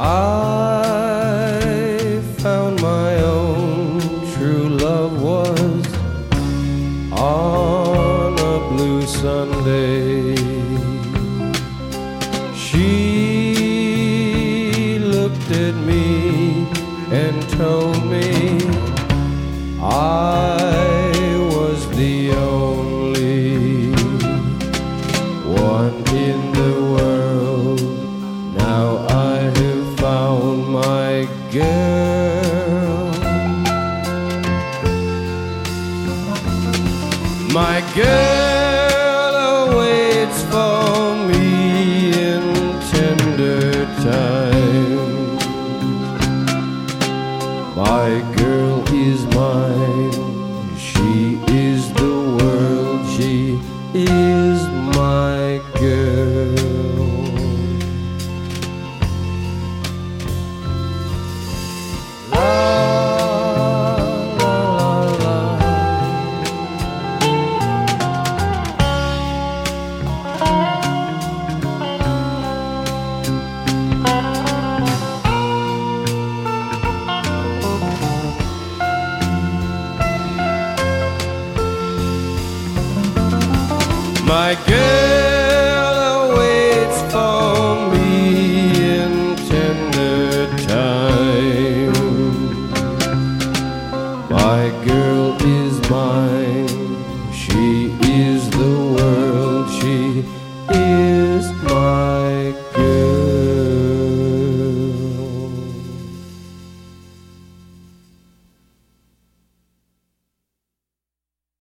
I found my own true love was on a blue Sunday. She looked at me and told me I was the only one in girl. My girl awaits for me in tender time. My girl is mine. She is the world. She is my girl. My girl